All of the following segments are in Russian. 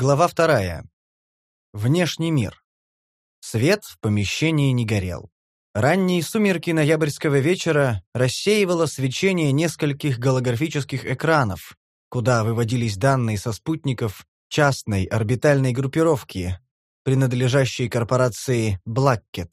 Глава вторая. Внешний мир. Свет в помещении не горел. Ранние сумерки ноябрьского вечера рассеивало свечение нескольких голографических экранов, куда выводились данные со спутников частной орбитальной группировки, принадлежащей корпорации Blackket,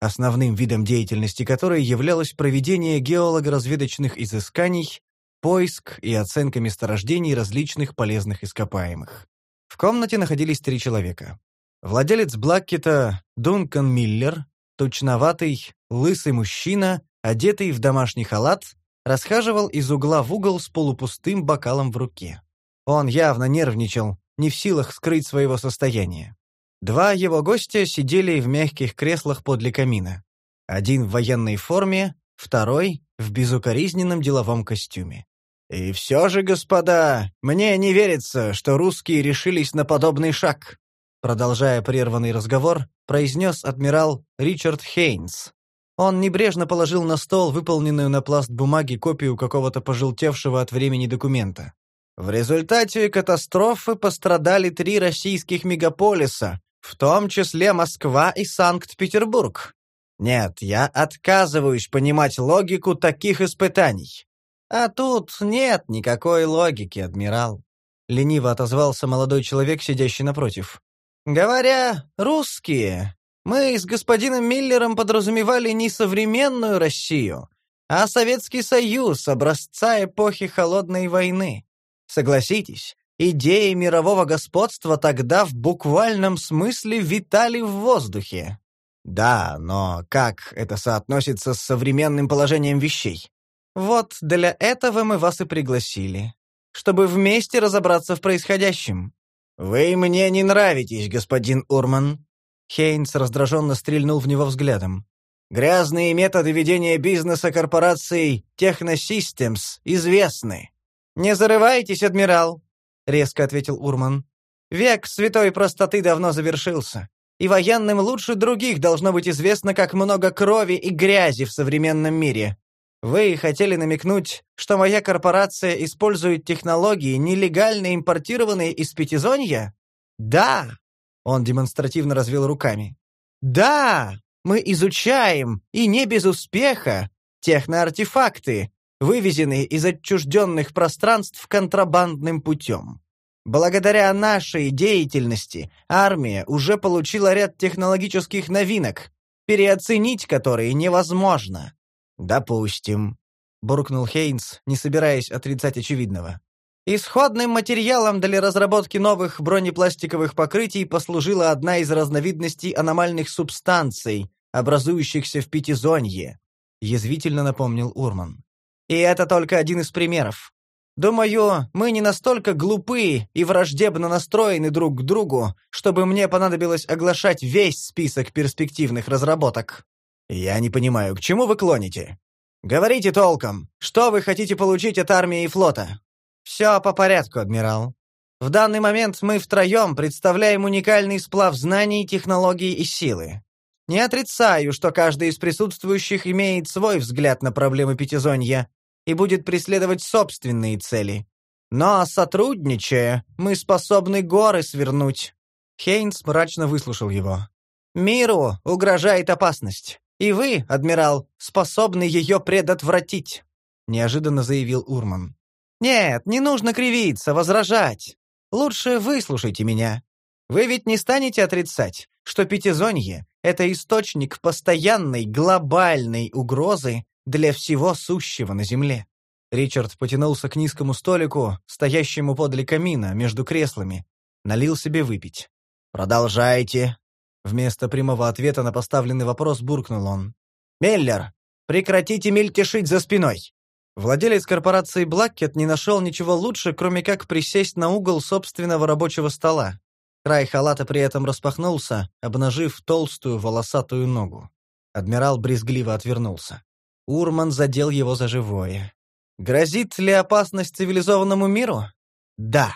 основным видом деятельности которой являлось проведение геолого-разведочных изысканий, поиск и оценка месторождений различных полезных ископаемых. В комнате находились три человека. Владелец Блаккета Дункан Миллер, тучноватый, лысый мужчина, одетый в домашний халат, расхаживал из угла в угол с полупустым бокалом в руке. Он явно нервничал, не в силах скрыть своего состояния. Два его гостя сидели в мягких креслах подле камина. Один в военной форме, второй — в безукоризненном деловом костюме. «И все же, господа, мне не верится, что русские решились на подобный шаг», продолжая прерванный разговор, произнес адмирал Ричард Хейнс. Он небрежно положил на стол выполненную на пласт бумаги копию какого-то пожелтевшего от времени документа. В результате катастрофы пострадали три российских мегаполиса, в том числе Москва и Санкт-Петербург. Нет, я отказываюсь понимать логику таких испытаний. А тут нет никакой логики, адмирал. Лениво отозвался молодой человек, сидящий напротив. Говоря «русские», мы с господином Миллером подразумевали не современную Россию, а Советский Союз образца эпохи Холодной войны. Согласитесь, идеи мирового господства тогда в буквальном смысле витали в воздухе. Да, но как это соотносится с современным положением вещей? Вот для этого мы вас и пригласили, чтобы вместе разобраться в происходящем. «Вы мне не нравитесь, господин Урман». Хейнс раздраженно стрельнул в него взглядом. «Грязные методы ведения бизнеса корпораций Техносистемс известны». «Не зарывайтесь, адмирал», — резко ответил Урман. «Век святой простоты давно завершился, и военным лучше других должно быть известно, как много крови и грязи в современном мире. Вы хотели намекнуть, что моя корпорация использует технологии, нелегально импортированные из Пятизонья? Да. Он демонстративно развел руками. Да, мы изучаем, и не без успеха, техноартефакты, вывезенные из отчужденных пространств контрабандным путем. Благодаря нашей деятельности армия уже получила ряд технологических новинок, переоценить которые невозможно. «Допустим», — буркнул Хейнс, не собираясь отрицать очевидного. Исходным материалом для разработки новых бронепластиковых покрытий послужила одна из разновидностей аномальных субстанций, образующихся в пятизонье, язвительно напомнил Урман. И это только один из примеров. Думаю, мы не настолько глупы и враждебно настроены друг к другу, чтобы мне понадобилось оглашать весь список перспективных разработок. «Я не понимаю, к чему вы клоните? Говорите толком, что вы хотите получить от армии и флота?» «Все по порядку, адмирал. В данный момент мы втроем представляем уникальный сплав знаний, технологий и силы. Не отрицаю, что каждый из присутствующих имеет свой взгляд на проблемы Пятизонья и будет преследовать собственные цели. Но, сотрудничая, мы способны горы свернуть». Хейнс мрачно выслушал его. «Миру угрожает опасность. И вы, адмирал, способны ее предотвратить», — неожиданно заявил Урман. «Нет, не нужно кривиться, возражать. Лучше выслушайте меня. Вы ведь не станете отрицать, что Пятизонье — это источник постоянной глобальной угрозы для всего сущего на Земле». Ричард потянулся к низкому столику, стоящему подле камина, между креслами. Налил себе выпить. «Продолжайте», Вместо прямого ответа на поставленный вопрос буркнул он. «Меллер, прекратите мельтешить за спиной!» Владелец корпорации Блаккет не нашел ничего лучше, кроме как присесть на угол собственного рабочего стола. Край халата при этом распахнулся, обнажив толстую волосатую ногу. Адмирал брезгливо отвернулся. Урман задел его за живое. «Грозит ли опасность цивилизованному миру?» «Да»,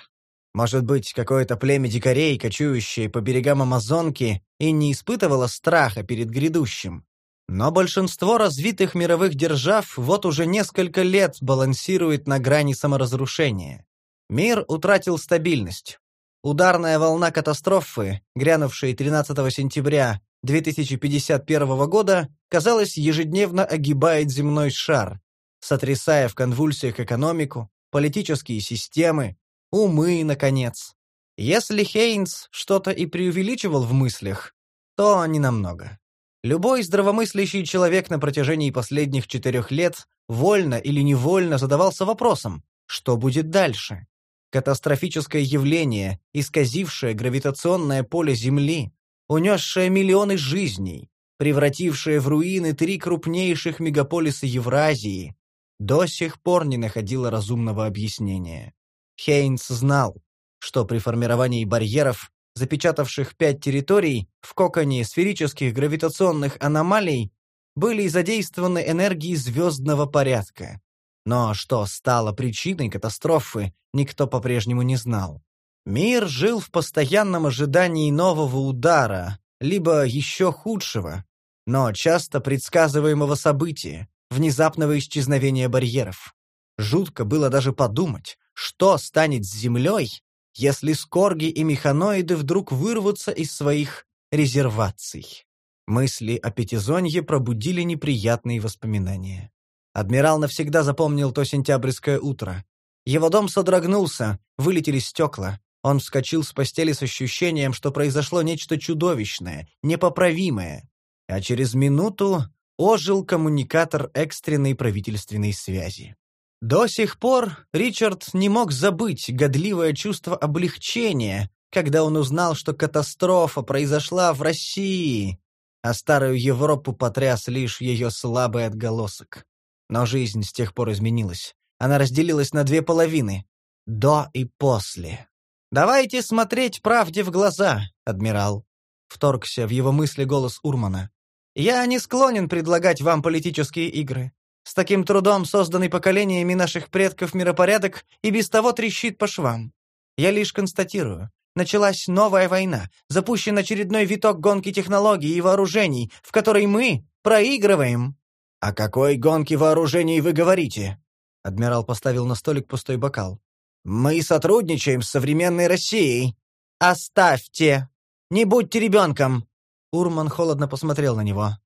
может быть, какое-то племя дикарей, кочующее по берегам Амазонки, и не испытывало страха перед грядущим. Но большинство развитых мировых держав вот уже несколько лет балансирует на грани саморазрушения. Мир утратил стабильность. Ударная волна катастрофы, грянувшей 13 сентября 2051 года, казалось, ежедневно огибает земной шар, сотрясая в конвульсиях экономику, политические системы, умы, наконец. Если Хейнс что-то и преувеличивал в мыслях, то ненамного. Любой здравомыслящий человек на протяжении последних четырех лет вольно или невольно задавался вопросом, что будет дальше. Катастрофическое явление, исказившее гравитационное поле Земли, унесшее миллионы жизней, превратившее в руины три крупнейших мегаполиса Евразии, до сих пор не находило разумного объяснения. Хейнс знал, что при формировании барьеров, запечатавших пять территорий, в коконе сферических гравитационных аномалий, были задействованы энергии звездного порядка. Но что стало причиной катастрофы, никто по-прежнему не знал. Мир жил в постоянном ожидании нового удара, либо еще худшего, но часто предсказываемого события, внезапного исчезновения барьеров. Жутко было даже подумать, что станет с Землей, если скорги и механоиды вдруг вырвутся из своих резерваций. Мысли о Пятизонье пробудили неприятные воспоминания. Адмирал навсегда запомнил то сентябрьское утро. Его дом содрогнулся, вылетели стекла. Он вскочил с постели с ощущением, что произошло нечто чудовищное, непоправимое. А через минуту ожил коммуникатор экстренной правительственной связи. До сих пор Ричард не мог забыть годливое чувство облегчения, когда он узнал, что катастрофа произошла в России, а старую Европу потряс лишь ее слабый отголосок. Но жизнь с тех пор изменилась. Она разделилась на две половины — до и после. «Давайте смотреть правде в глаза, адмирал», — вторгся в его мысли голос Урмана. «Я не склонен предлагать вам политические игры. С таким трудом созданный поколениями наших предков миропорядок и без того трещит по швам. Я лишь констатирую. Началась новая война, запущен очередной виток гонки технологий и вооружений, в которой мы проигрываем. «О какой гонке вооружений вы говорите?» Адмирал поставил на столик пустой бокал. «Мы сотрудничаем с современной Россией». «Оставьте! Не будьте ребенком!» Урман холодно посмотрел на него.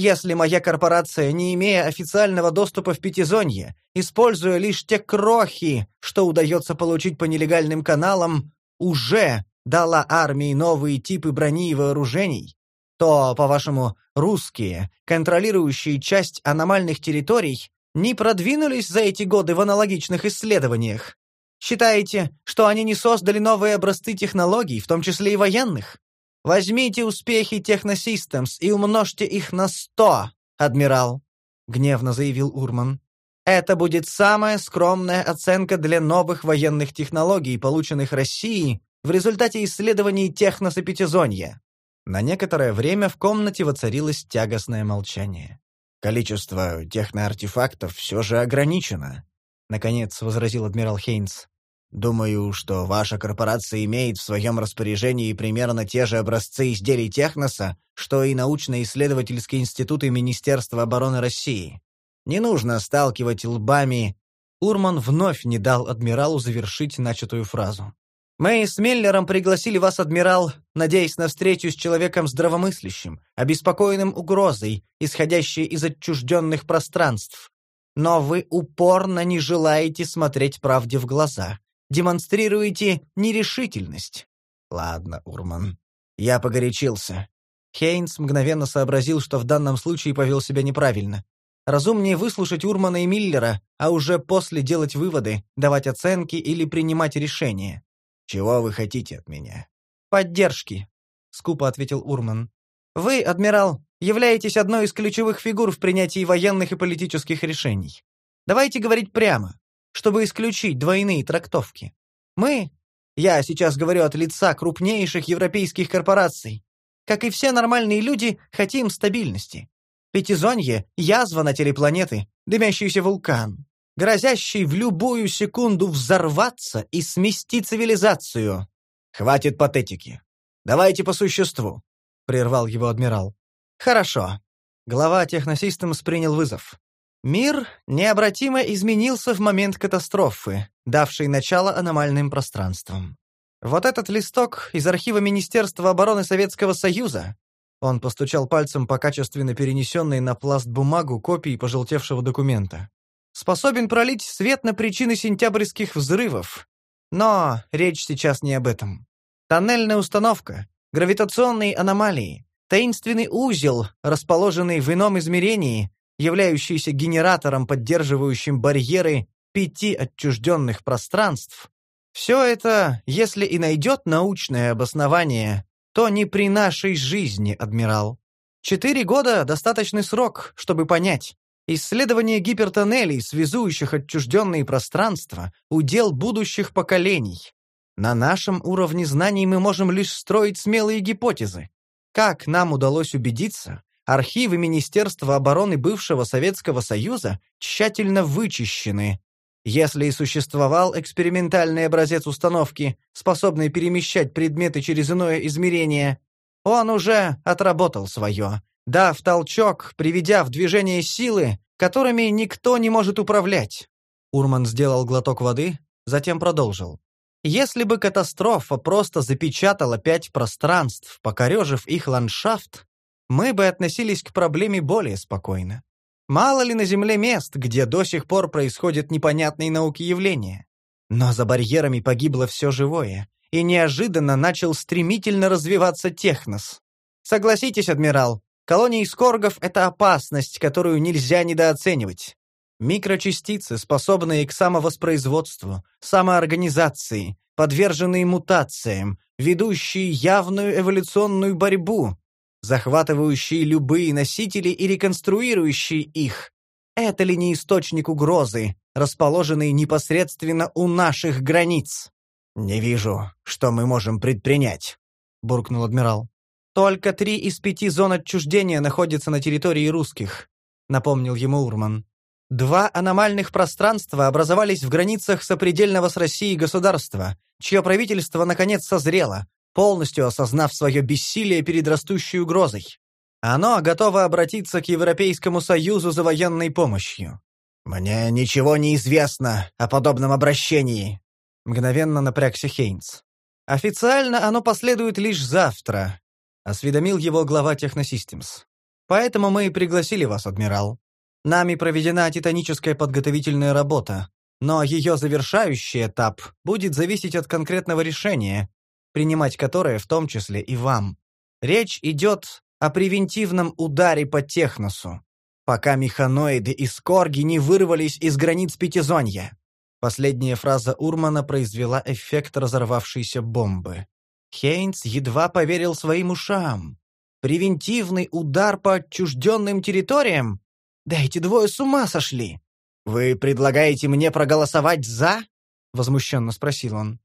«Если моя корпорация, не имея официального доступа в Пятизонье, используя лишь те крохи, что удается получить по нелегальным каналам, уже дала армии новые типы брони и вооружений, то, по-вашему, русские, контролирующие часть аномальных территорий, не продвинулись за эти годы в аналогичных исследованиях? Считаете, что они не создали новые образцы технологий, в том числе и военных? Возьмите успехи Техносистемс и умножьте их на сто, адмирал, гневно заявил Урман. Это будет самая скромная оценка для новых военных технологий, полученных Россией в результате исследований Техноса Пятизонья. На некоторое время в комнате воцарилось тягостное молчание. «Количество техноартефактов все же ограничено», — наконец возразил адмирал Хейнс. «Думаю, что ваша корпорация имеет в своем распоряжении примерно те же образцы изделий Техноса, что и научно-исследовательские институты Министерства обороны России. Не нужно сталкивать лбами...» Урман вновь не дал адмиралу завершить начатую фразу. Мы с Миллером пригласили вас, адмирал, надеясь на встречу с человеком здравомыслящим, обеспокоенным угрозой, исходящей из отчужденных пространств. Но вы упорно не желаете смотреть правде в глаза, демонстрируете нерешительность. Ладно, Урман. Я погорячился. Хейнс мгновенно сообразил, что в данном случае повел себя неправильно. Разумнее выслушать Урмана и Миллера, а уже после делать выводы, давать оценки или принимать решения. «Чего вы хотите от меня?» «Поддержки», — скупо ответил Урман. «Вы, адмирал, являетесь одной из ключевых фигур в принятии военных и политических решений. Давайте говорить прямо, чтобы исключить двойные трактовки. Мы, я сейчас говорю от лица крупнейших европейских корпораций, как и все нормальные люди, хотим стабильности. Пятизонье — язва на теле планеты, дымящийся вулкан грозящий в любую секунду взорваться и смести цивилизацию. Хватит патетики. Давайте по существу, прервал его адмирал. Хорошо. Глава Техносистемс принял вызов. Мир необратимо изменился в момент катастрофы, давшей начало аномальным пространствам. Вот этот листок из архива Министерства обороны Советского Союза. Он постучал пальцем по качественно перенесенной на пласт бумагу копии пожелтевшего документа. Способен пролить свет на причины сентябрьских взрывов. Но речь сейчас не об этом. Тоннельная установка, гравитационные аномалии, таинственный узел, расположенный в ином измерении, являющийся генератором, поддерживающим барьеры пяти отчужденных пространств, все это, если и найдет научное обоснование, то не при нашей жизни, адмирал. Четыре года — достаточный срок, чтобы понять. Исследование гипертоннелей, связующих отчужденные пространства, удел будущих поколений. На нашем уровне знаний мы можем лишь строить смелые гипотезы. Как нам удалось убедиться, архивы Министерства обороны бывшего Советского Союза тщательно вычищены, если и существовал экспериментальный образец установки, способный перемещать предметы через иное измерение, он уже отработал свое, дав толчок, приведя в движение силы, которыми никто не может управлять. Урман сделал глоток воды, затем продолжил. Если бы катастрофа просто запечатала пять пространств, покорежив их ландшафт, мы бы относились к проблеме более спокойно. Мало ли на Земле мест, где до сих пор происходят непонятные науки явления. Но за барьерами погибло все живое, и неожиданно начал стремительно развиваться технос. Согласитесь, адмирал, колонии скоргов — это опасность, которую нельзя недооценивать. Микрочастицы, способные к самовоспроизводству, самоорганизации, подверженные мутациям, ведущие явную эволюционную борьбу, захватывающие любые носители и реконструирующие их. Это ли не источник угрозы, расположенный непосредственно у наших границ? «Не вижу, что мы можем предпринять», — буркнул адмирал. «Только три из пяти зон отчуждения находятся на территории русских», — напомнил ему Урман. «Два аномальных пространства образовались в границах сопредельного с Россией государства, чье правительство наконец созрело, полностью осознав свое бессилие перед растущей угрозой. Оно готово обратиться к Европейскому Союзу за военной помощью. «Мне ничего не известно о подобном обращении», — мгновенно напрягся Хейнс. «Официально оно последует лишь завтра», — осведомил его глава Техносистемс. «Поэтому мы и пригласили вас, адмирал. Нами проведена титаническая подготовительная работа, но ее завершающий этап будет зависеть от конкретного решения, принимать которое в том числе и вам. Речь идет о превентивном ударе по техносу, пока механоиды и скорги не вырвались из границ Пятизонья. Последняя фраза Урмана произвела эффект разорвавшейся бомбы. Хейнс едва поверил своим ушам. Превентивный удар по отчужденным территориям? Да эти двое с ума сошли! «Вы предлагаете мне проголосовать «за»?» — возмущенно спросил он.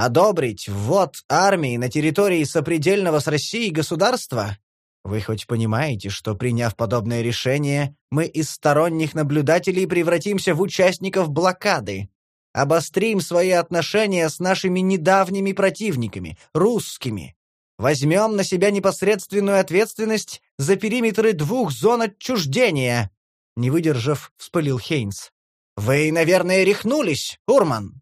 Одобрить ввод армии на территории сопредельного с Россией государства? Вы хоть понимаете, что, приняв подобное решение, мы из сторонних наблюдателей превратимся в участников блокады? Обострим свои отношения с нашими недавними противниками, русскими. Возьмем на себя непосредственную ответственность за периметры двух зон отчуждения. Не выдержав, вспылил Хейнс. Вы, наверное, рехнулись, Урман.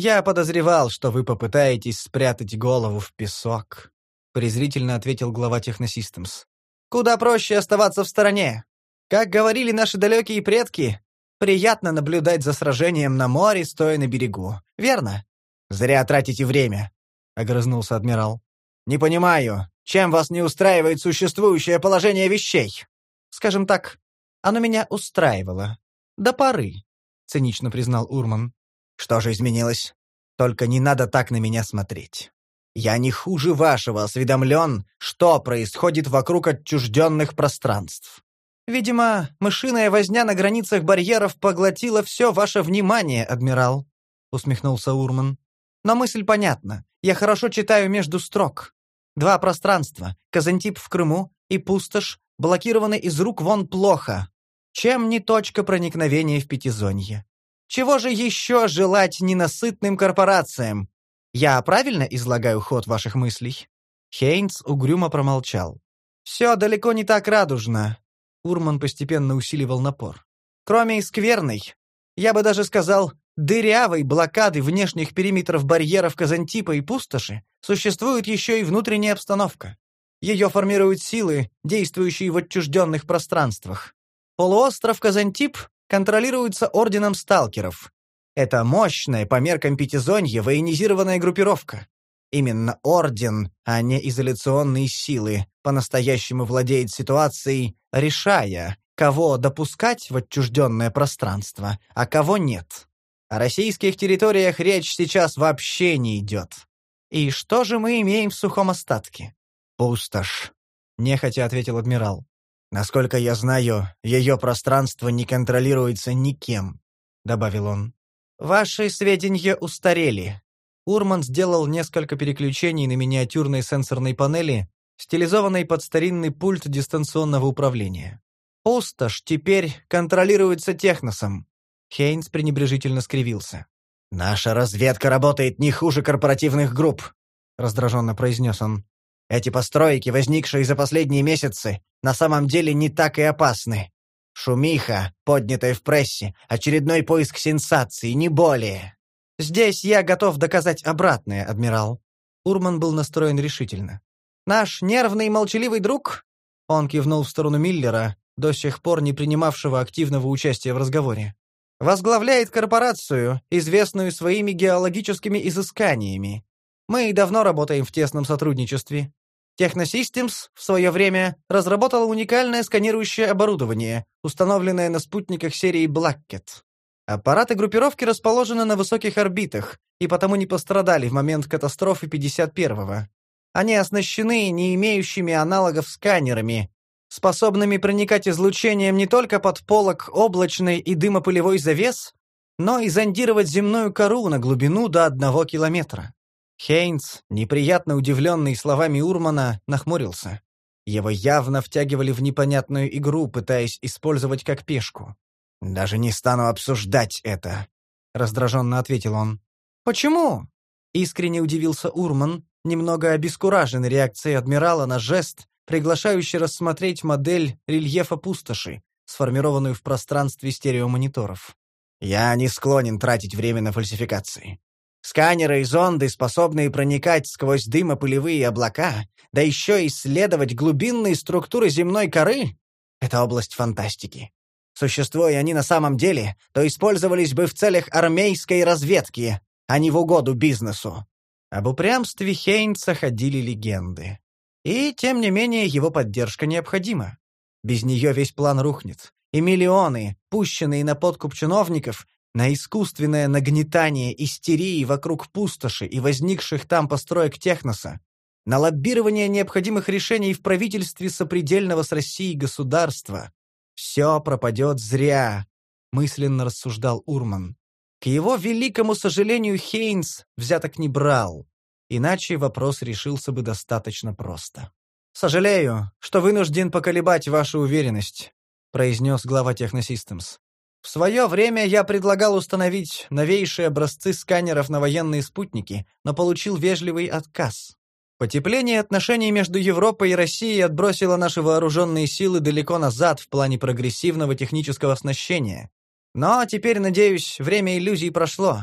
«Я подозревал, что вы попытаетесь спрятать голову в песок», — презрительно ответил глава Техносистемс. «Куда проще оставаться в стороне. Как говорили наши далекие предки, приятно наблюдать за сражением на море, стоя на берегу. Верно?» «Зря тратите время», — огрызнулся адмирал. «Не понимаю, чем вас не устраивает существующее положение вещей?» «Скажем так, оно меня устраивало. До поры», — цинично признал Урман. Что же изменилось? Только не надо так на меня смотреть. Я не хуже вашего осведомлен, что происходит вокруг отчужденных пространств. Видимо, мышиная возня на границах барьеров поглотила все ваше внимание, адмирал, усмехнулся Урман. Но мысль понятна. Я хорошо читаю между строк. Два пространства, Казантип в Крыму и Пустошь, блокированы из рук вон плохо. Чем не точка проникновения в Пятизонье? Чего же еще желать ненасытным корпорациям? Я правильно излагаю ход ваших мыслей?» Хейнс угрюмо промолчал. «Все далеко не так радужно». Урман постепенно усиливал напор. «Кроме скверной, я бы даже сказал, дырявой блокады внешних периметров барьеров Казантипа и Пустоши существует еще и внутренняя обстановка. Ее формируют силы, действующие в отчужденных пространствах. Полуостров Казантип контролируется Орденом Сталкеров. Это мощная по меркам Пятизонья военизированная группировка. Именно Орден, а не изоляционные силы, по-настоящему владеет ситуацией, решая, кого допускать в отчужденное пространство, а кого нет. О российских территориях речь сейчас вообще не идет. И что же мы имеем в сухом остатке? «Пустошь», — нехотя ответил адмирал. «Насколько я знаю, ее пространство не контролируется никем», — добавил он. «Ваши сведения устарели». Урман сделал несколько переключений на миниатюрной сенсорной панели, стилизованной под старинный пульт дистанционного управления. «Пустошь теперь контролируется техносом». Хейнс пренебрежительно скривился. «Наша разведка работает не хуже корпоративных групп», — раздраженно произнес он. Эти постройки, возникшие за последние месяцы, на самом деле не так и опасны. Шумиха, поднятая в прессе, очередной поиск сенсации, не более. Здесь я готов доказать обратное, адмирал. Урман был настроен решительно. Наш нервный и молчаливый друг, он кивнул в сторону Миллера, до сих пор не принимавшего активного участия в разговоре, возглавляет корпорацию, известную своими геологическими изысканиями. Мы давно работаем в тесном сотрудничестве. Техносистемс в свое время разработала уникальное сканирующее оборудование, установленное на спутниках серии Blackcat. Аппараты группировки расположены на высоких орбитах и потому не пострадали в момент катастрофы 51-го. Они оснащены не имеющими аналогов сканерами, способными проникать излучением не только под полок облачной и дымопылевой завес, но и зондировать земную кору на глубину до одного километра. Хейнс, неприятно удивленный словами Урмана, нахмурился. Его явно втягивали в непонятную игру, пытаясь использовать как пешку. «Даже не стану обсуждать это», — раздраженно ответил он. «Почему?» — искренне удивился Урман, немного обескураженный реакцией адмирала на жест, приглашающий рассмотреть модель рельефа пустоши, сформированную в пространстве стереомониторов. «Я не склонен тратить время на фальсификации. Сканеры и зонды, способные проникать сквозь дымопылевые облака, да еще исследовать глубинные структуры земной коры — это область фантастики. Существуя они на самом деле, то использовались бы в целях армейской разведки, а не в угоду бизнесу. Об упрямстве Хейнца ходили легенды. И, тем не менее, его поддержка необходима. Без нее весь план рухнет, и миллионы, пущенные на подкуп чиновников, на искусственное нагнетание истерии вокруг пустоши и возникших там построек техноса, на лоббирование необходимых решений в правительстве сопредельного с Россией государства. Все пропадет зря, мысленно рассуждал Урман. К его великому сожалению Хейнс взяток не брал, иначе вопрос решился бы достаточно просто. «Сожалею, что вынужден поколебать вашу уверенность», произнес глава Техносистемс. В свое время я предлагал установить новейшие образцы сканеров на военные спутники, но получил вежливый отказ. Потепление отношений между Европой и Россией отбросило наши вооруженные силы далеко назад в плане прогрессивного технического оснащения. Но теперь, надеюсь, время иллюзий прошло.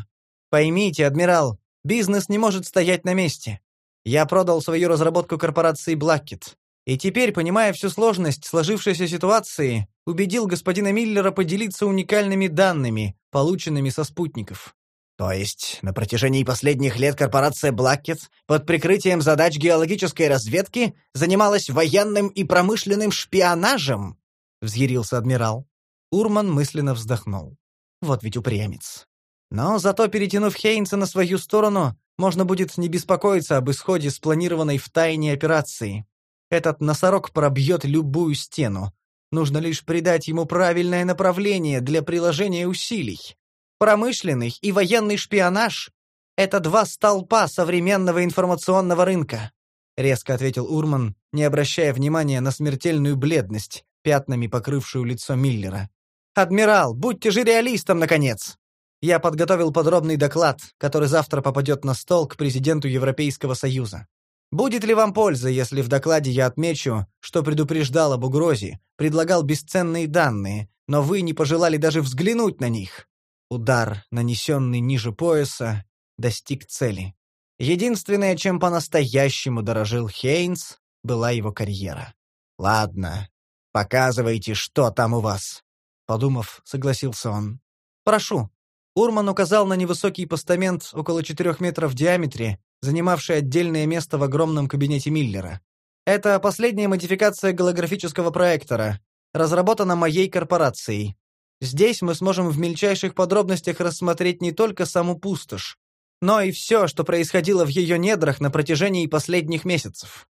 Поймите, адмирал, бизнес не может стоять на месте. Я продал свою разработку корпорации Blackit. И теперь, понимая всю сложность сложившейся ситуации, убедил господина Миллера поделиться уникальными данными, полученными со спутников. То есть, на протяжении последних лет корпорация Blackett под прикрытием задач геологической разведки занималась военным и промышленным шпионажем? Взъярился адмирал. Урман мысленно вздохнул. Вот ведь упрямец. Но зато, перетянув Хейнса на свою сторону, можно будет не беспокоиться об исходе спланированной в тайне операции. Этот носорог пробьет любую стену. Нужно лишь придать ему правильное направление для приложения усилий. Промышленный и военный шпионаж — это два столпа современного информационного рынка, — резко ответил Урман, не обращая внимания на смертельную бледность, пятнами покрывшую лицо Миллера. «Адмирал, будьте же реалистом, наконец!» Я подготовил подробный доклад, который завтра попадет на стол к президенту Европейского Союза. Будет ли вам польза, если в докладе я отмечу, что предупреждал об угрозе, предлагал бесценные данные, но вы не пожелали даже взглянуть на них? Удар, нанесенный ниже пояса, достиг цели. Единственное, чем по-настоящему дорожил Хейнс, была его карьера. «Ладно, показывайте, что там у вас», — подумав, согласился он. «Прошу». Урман указал на невысокий постамент около четырех метров в диаметре, занимавший отдельное место в огромном кабинете Миллера. Это последняя модификация голографического проектора, разработана моей корпорацией. Здесь мы сможем в мельчайших подробностях рассмотреть не только саму пустошь, но и все, что происходило в ее недрах на протяжении последних месяцев.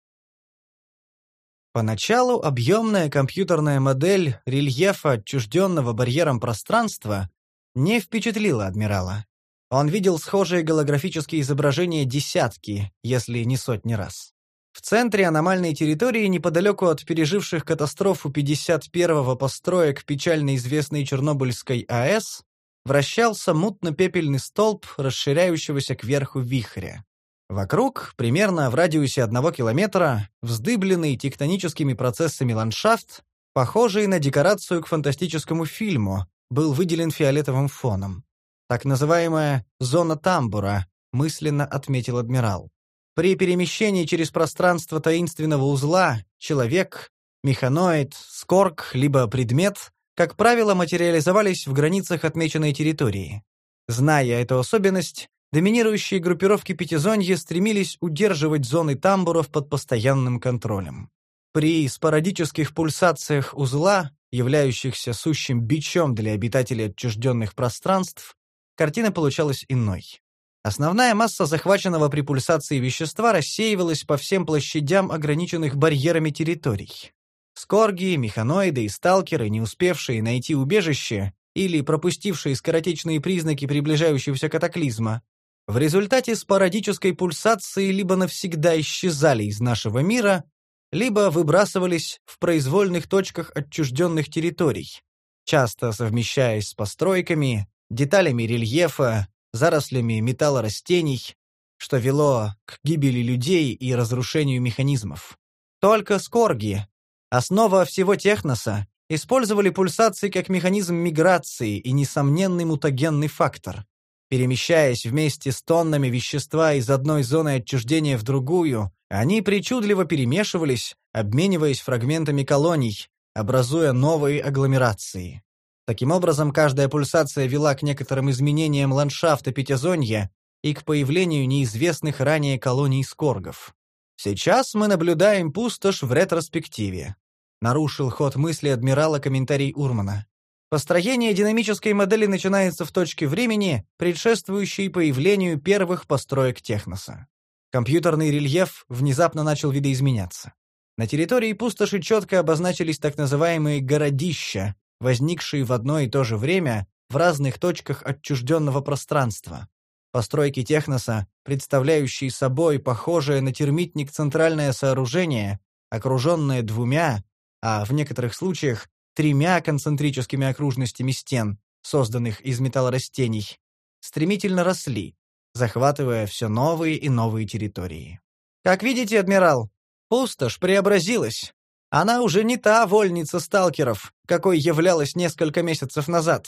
Поначалу объемная компьютерная модель рельефа отчужденного барьером пространства не впечатлила адмирала. Он видел схожие голографические изображения десятки, если не сотни раз. В центре аномальной территории, неподалеку от переживших катастрофу 51-го построек печально известной Чернобыльской АЭС, вращался мутно-пепельный столб расширяющегося кверху вихря. Вокруг, примерно в радиусе одного километра, вздыбленный тектоническими процессами ландшафт, похожий на декорацию к фантастическому фильму, был выделен фиолетовым фоном. Так называемая «зона тамбура», мысленно отметил адмирал. При перемещении через пространство таинственного узла человек, механоид, скорк либо предмет, как правило, материализовались в границах отмеченной территории. Зная эту особенность, доминирующие группировки Пятизонья стремились удерживать зоны тамбуров под постоянным контролем. При спорадических пульсациях узла, являющихся сущим бичом для обитателей отчужденных пространств, картина получалась иной. Основная масса захваченного при пульсации вещества рассеивалась по всем площадям ограниченных барьерами территорий. Скорги, механоиды и сталкеры, не успевшие найти убежище или пропустившие скоротечные признаки приближающегося катаклизма, в результате спорадической пульсации либо навсегда исчезали из нашего мира, либо выбрасывались в произвольных точках отчужденных территорий, часто совмещаясь с постройками, деталями рельефа, зарослями металлорастений, что вело к гибели людей и разрушению механизмов. Только скорги, основа всего техноса, использовали пульсации как механизм миграции и несомненный мутагенный фактор. Перемещаясь вместе с тоннами вещества из одной зоны отчуждения в другую, они причудливо перемешивались, обмениваясь фрагментами колоний, образуя новые агломерации. Таким образом, каждая пульсация вела к некоторым изменениям ландшафта Пятизонья и к появлению неизвестных ранее колоний скоргов. Сейчас мы наблюдаем пустошь в ретроспективе. Нарушил ход мысли адмирала комментарий Урмана. Построение динамической модели начинается в точке времени, предшествующей появлению первых построек техноса. Компьютерный рельеф внезапно начал видоизменяться. На территории пустоши четко обозначились так называемые «городища», возникшие в одно и то же время в разных точках отчужденного пространства. Постройки техноса, представляющие собой похожее на термитник центральное сооружение, окруженное двумя, а в некоторых случаях тремя концентрическими окружностями стен, созданных из металлорастений, стремительно росли, захватывая все новые и новые территории. Как видите, адмирал, пустошь преобразилась. Она уже не та вольница сталкеров, какой являлась несколько месяцев назад.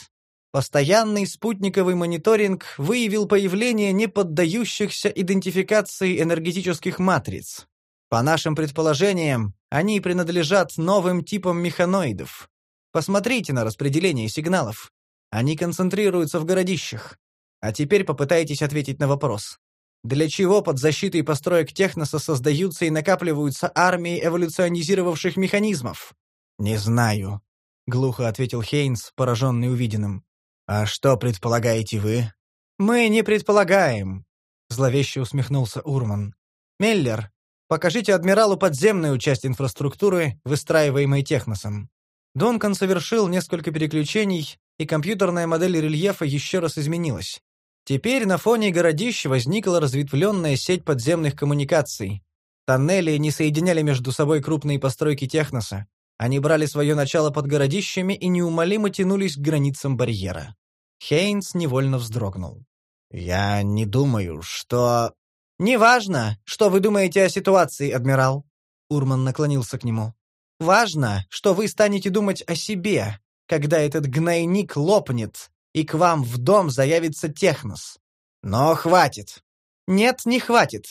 Постоянный спутниковый мониторинг выявил появление неподдающихся идентификации энергетических матриц. По нашим предположениям, они принадлежат новым типам механоидов. Посмотрите на распределение сигналов. Они концентрируются в городищах. А теперь попытайтесь ответить на вопрос. Для чего под защитой построек техноса создаются и накапливаются армии эволюционизировавших механизмов? Не знаю, глухо ответил Хейнс, пораженный увиденным. А что предполагаете вы? Мы не предполагаем, зловеще усмехнулся Урман. Меллер, покажите адмиралу подземную часть инфраструктуры, выстраиваемой техносом. Донкан совершил несколько переключений, и компьютерная модель рельефа еще раз изменилась. Теперь на фоне городища возникла разветвленная сеть подземных коммуникаций. Тоннели не соединяли между собой крупные постройки техноса. Они брали свое начало под городищами и неумолимо тянулись к границам барьера. Хейнс невольно вздрогнул. «Я не думаю, что...» «Неважно, что вы думаете о ситуации, адмирал». Урман наклонился к нему. «Важно, что вы станете думать о себе, когда этот гнойник лопнет и к вам в дом заявится Технос. Но хватит. Нет, не хватит.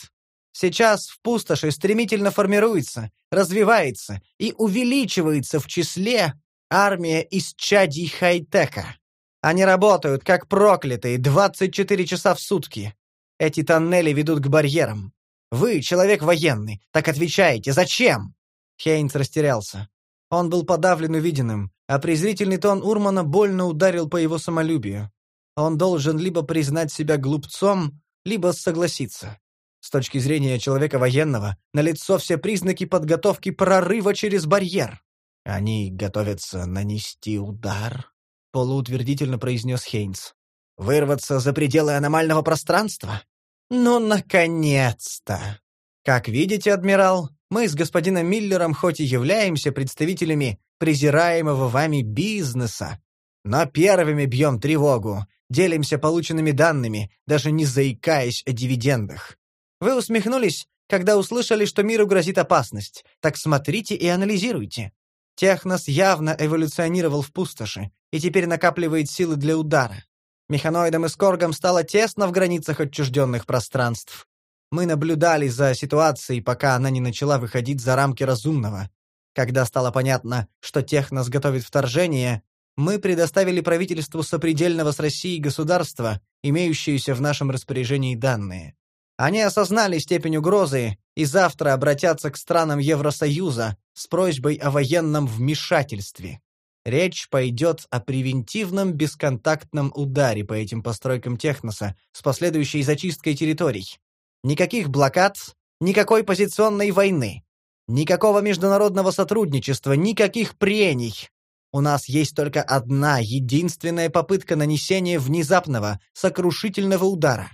Сейчас в пустоши стремительно формируется, развивается и увеличивается в числе армия из чадей хай-тека. Они работают, как проклятые, 24 часа в сутки. Эти тоннели ведут к барьерам. Вы, человек военный, так отвечаете, зачем?» Хейнс растерялся. Он был подавлен увиденным, а презрительный тон Урмана больно ударил по его самолюбию. Он должен либо признать себя глупцом, либо согласиться. С точки зрения человека военного, налицо все признаки подготовки прорыва через барьер. Они готовятся нанести удар, полуутвердительно произнес Хейнс. Вырваться за пределы аномального пространства? Ну, наконец-то! Как видите, адмирал, мы с господином Миллером хоть и являемся представителями презираемого вами бизнеса, но первыми бьем тревогу, делимся полученными данными, даже не заикаясь о дивидендах. Вы усмехнулись, когда услышали, что миру грозит опасность, так смотрите и анализируйте. Технос явно эволюционировал в пустоши и теперь накапливает силы для удара. Механоидам и скоргам стало тесно в границах отчужденных пространств. Мы наблюдали за ситуацией, пока она не начала выходить за рамки разумного. Когда стало понятно, что Технос готовит вторжение, мы предоставили правительству сопредельного с Россией государства, имеющиеся в нашем распоряжении данные. Они осознали степень угрозы и завтра обратятся к странам Евросоюза с просьбой о военном вмешательстве. Речь пойдет о превентивном бесконтактном ударе по этим постройкам Техноса с последующей зачисткой территорий. Никаких блокад, никакой позиционной войны, никакого международного сотрудничества, никаких прений. У нас есть только одна, единственная попытка нанесения внезапного, сокрушительного удара.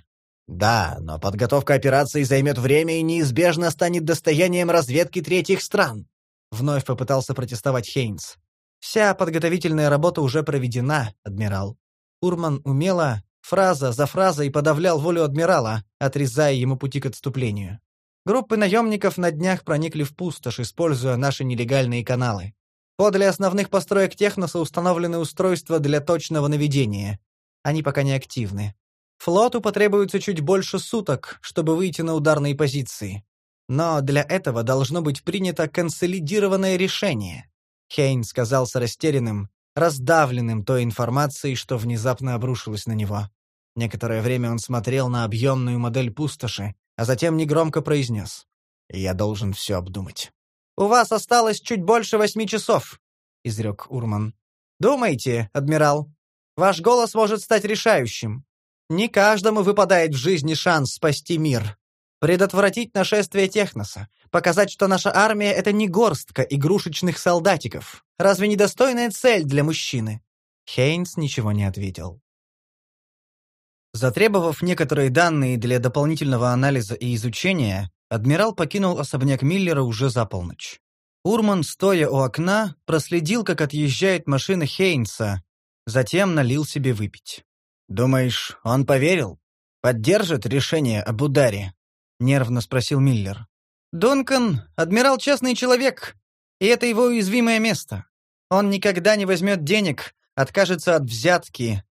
Да, но подготовка операции займет время и неизбежно станет достоянием разведки третьих стран. Вновь попытался протестовать Хейнс. Вся подготовительная работа уже проведена, адмирал. Урман умело, фраза за фразой подавлял волю адмирала, отрезая ему пути к отступлению. Группы наемников на днях проникли в пустошь, используя наши нелегальные каналы. Подле основных построек Техноса установлены устройства для точного наведения. Они пока не активны. Флоту потребуется чуть больше суток, чтобы выйти на ударные позиции. Но для этого должно быть принято консолидированное решение. Хейн сказался растерянным, раздавленным той информацией, что внезапно обрушилась на него. Некоторое время он смотрел на объемную модель пустоши, а затем негромко произнес. «Я должен все обдумать». «У вас осталось чуть больше восьми часов», — изрек Урман. «Думайте, адмирал. Ваш голос может стать решающим. Не каждому выпадает в жизни шанс спасти мир. Предотвратить нашествие Техноса. Показать, что наша армия — это не горстка игрушечных солдатиков. Разве не достойная цель для мужчины?» Хейнс ничего не ответил. Затребовав некоторые данные для дополнительного анализа и изучения, адмирал покинул особняк Миллера уже за полночь. Урман, стоя у окна, проследил, как отъезжает машина Хейнса, затем налил себе выпить. «Думаешь, он поверил? Поддержит решение об ударе?» — нервно спросил Миллер. «Дункан — адмирал честный человек, и это его уязвимое место. Он никогда не возьмет денег, откажется от взятки,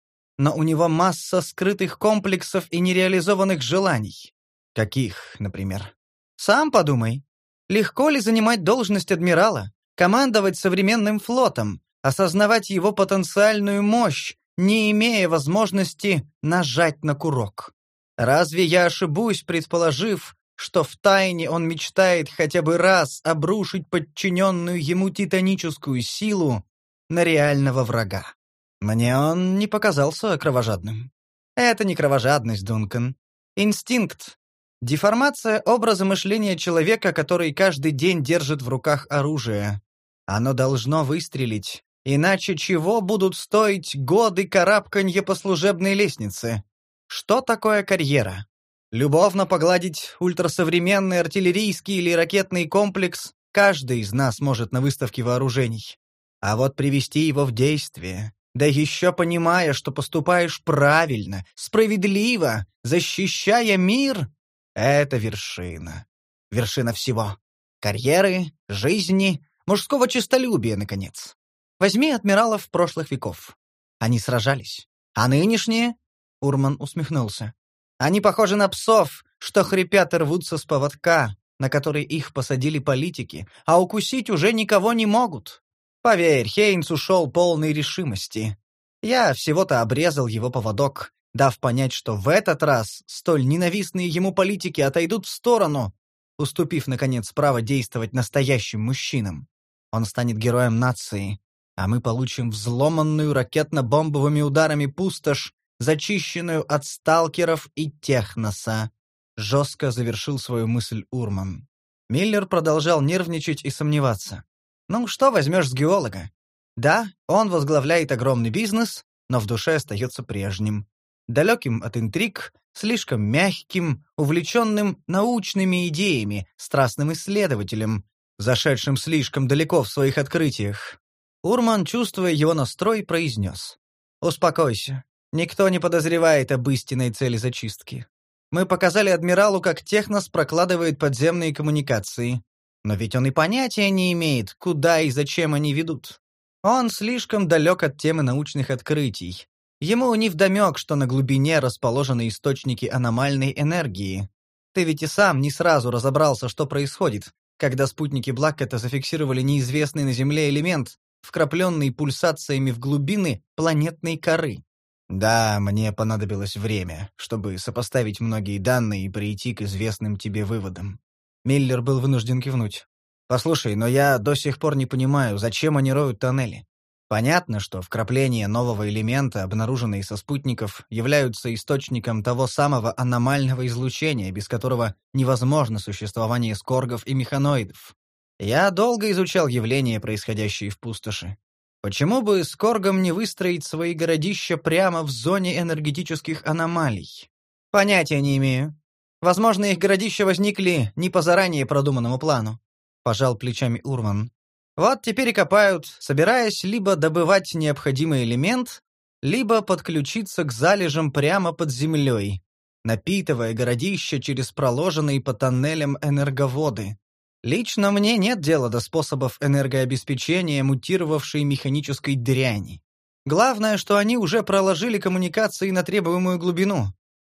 но у него масса скрытых комплексов и нереализованных желаний. Каких, например? Сам подумай. Легко ли занимать должность адмирала, командовать современным флотом, осознавать его потенциальную мощь, не имея возможности нажать на курок. Разве я ошибусь, предположив, что втайне он мечтает хотя бы раз обрушить подчиненную ему титаническую силу на реального врага? Мне он не показался кровожадным. Это не кровожадность, Дункан. Инстинкт. Деформация образа мышления человека, который каждый день держит в руках оружие. Оно должно выстрелить, Иначе чего будут стоить годы карабканья по служебной лестнице? Что такое карьера? Любовно погладить ультрасовременный артиллерийский или ракетный комплекс каждый из нас может на выставке вооружений. А вот привести его в действие, да еще понимая, что поступаешь правильно, справедливо, защищая мир — это вершина. Вершина всего. Карьеры, жизни, мужского честолюбия, наконец. Возьми адмиралов прошлых веков. Они сражались. А нынешние?» Урман усмехнулся. «Они похожи на псов, что хрипят и рвутся с поводка, на который их посадили политики, а укусить уже никого не могут. Поверь, Хейнс ушел полной решимости. Я всего-то обрезал его поводок, дав понять, что в этот раз столь ненавистные ему политики отойдут в сторону, уступив, наконец, право действовать настоящим мужчинам. Он станет героем нации, а мы получим взломанную ракетно-бомбовыми ударами пустошь, зачищенную от сталкеров и техноса. Жестко завершил свою мысль Урман. Миллер продолжал нервничать и сомневаться. Ну, что возьмешь с геолога? Да, он возглавляет огромный бизнес, но в душе остается прежним. Далеким от интриг, слишком мягким, увлеченным научными идеями, страстным исследователем, зашедшим слишком далеко в своих открытиях. Урман, чувствуя его настрой, произнес. «Успокойся. Никто не подозревает об истинной цели зачистки. Мы показали адмиралу, как Технос прокладывает подземные коммуникации. Но ведь он и понятия не имеет, куда и зачем они ведут. Он слишком далек от темы научных открытий. Ему невдомек, что на глубине расположены источники аномальной энергии. Ты ведь и сам не сразу разобрался, что происходит, когда спутники Блаккета зафиксировали неизвестный на Земле элемент, вкрапленный пульсациями в глубины планетной коры. Да, мне понадобилось время, чтобы сопоставить многие данные и прийти к известным тебе выводам. Миллер был вынужден кивнуть. Послушай, но я до сих пор не понимаю, зачем они роют тоннели. Понятно, что вкрапления нового элемента, обнаруженные со спутников, являются источником того самого аномального излучения, без которого невозможно существование скоргов и механоидов. Я долго изучал явления, происходящие в пустоши. Почему бы скоргам не выстроить свои городища прямо в зоне энергетических аномалий? Понятия не имею. Возможно, их городища возникли не по заранее продуманному плану. Пожал плечами Урман. Вот теперь и копают, собираясь либо добывать необходимый элемент, либо подключиться к залежам прямо под землей, напитывая городище через проложенные по тоннелям энерговоды. Лично мне нет дела до способов энергообеспечения мутировавшей механической дряни. Главное, что они уже проложили коммуникации на требуемую глубину.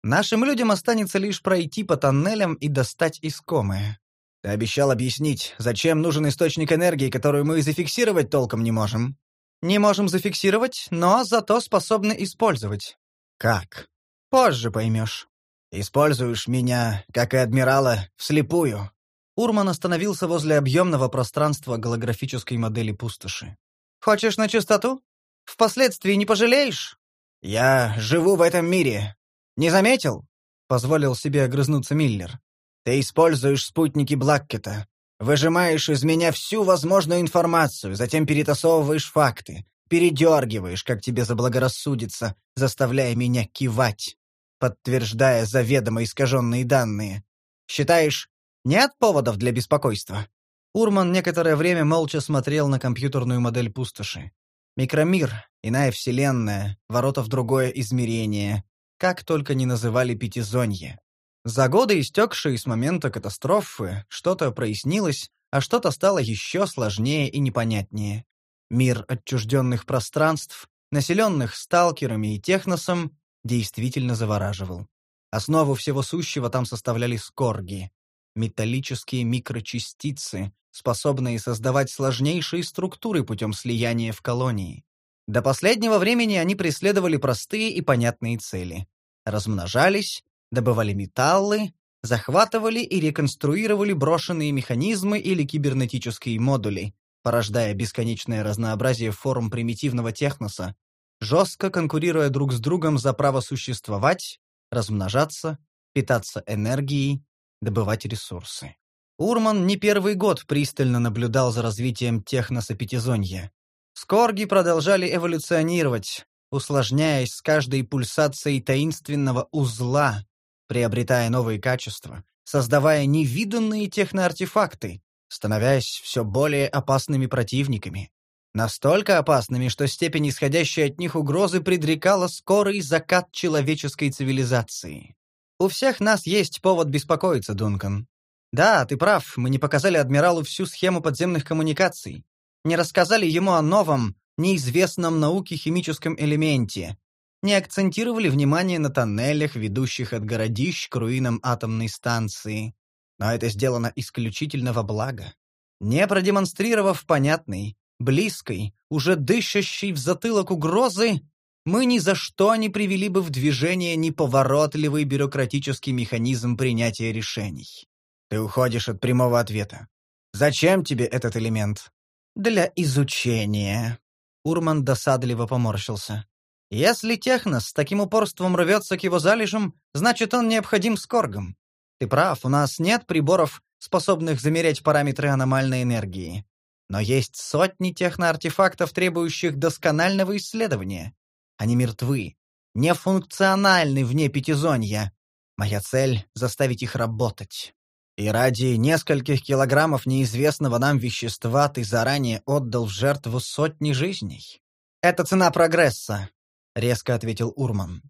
Нашим людям останется лишь пройти по тоннелям и достать искомое. Ты обещал объяснить, зачем нужен источник энергии, которую мы зафиксировать толком не можем. Не можем зафиксировать, но зато способны использовать. Как? Позже поймешь. Используешь меня, как и адмирала, вслепую. Урман остановился возле объемного пространства голографической модели пустоши. Хочешь на чистоту? Впоследствии не пожалеешь? Я живу в этом мире. Не заметил? Позволил себе огрызнуться Миллер. Ты используешь спутники Блаккета, выжимаешь из меня всю возможную информацию, затем перетасовываешь факты, передергиваешь, как тебе заблагорассудится, заставляя меня кивать, подтверждая заведомо искаженные данные. Считаешь, нет поводов для беспокойства?» Урман некоторое время молча смотрел на компьютерную модель пустоши. Микромир, иная вселенная, ворота в другое измерение, как только не называли пятизонье. За годы, истекшие с момента катастрофы, что-то прояснилось, а что-то стало еще сложнее и непонятнее. Мир отчужденных пространств, населенных сталкерами и техносом, действительно завораживал. Основу всего сущего там составляли скорги. Металлические микрочастицы, способные создавать сложнейшие структуры путем слияния в колонии. До последнего времени они преследовали простые и понятные цели. Размножались, добывали металлы, захватывали и реконструировали брошенные механизмы или кибернетические модули, порождая бесконечное разнообразие форм примитивного техноса, жестко конкурируя друг с другом за право существовать, размножаться, питаться энергией, добывать ресурсы. Урман не первый год пристально наблюдал за развитием техноса Пятизонья. Скорги продолжали эволюционировать, усложняясь с каждой пульсацией таинственного узла, приобретая новые качества, создавая невиданные техноартефакты, становясь все более опасными противниками. Настолько опасными, что степень исходящей от них угрозы предрекала скорый закат человеческой цивилизации. У всех нас есть повод беспокоиться, Дункан. Да, ты прав, мы не показали адмиралу всю схему подземных коммуникаций. Не рассказали ему о новом, неизвестном науке химическом элементе, не акцентировали внимание на тоннелях, ведущих от городищ к руинам атомной станции. Но это сделано исключительно во благо. Не продемонстрировав понятный, близкой, уже дышащей в затылок угрозы, мы ни за что не привели бы в движение неповоротливый бюрократический механизм принятия решений. Ты уходишь от прямого ответа. Зачем тебе этот элемент? Для изучения. Урман досадливо поморщился. Если Технос с таким упорством рвется к его залежам, значит, он необходим скоргам. Ты прав, у нас нет приборов, способных замерять параметры аномальной энергии. Но есть сотни техноартефактов, требующих досконального исследования. Они мертвы, нефункциональны вне пятизонья. Моя цель — заставить их работать. И ради нескольких килограммов неизвестного нам вещества ты заранее отдал в жертву сотни жизней. Это цена прогресса, — резко ответил Урман.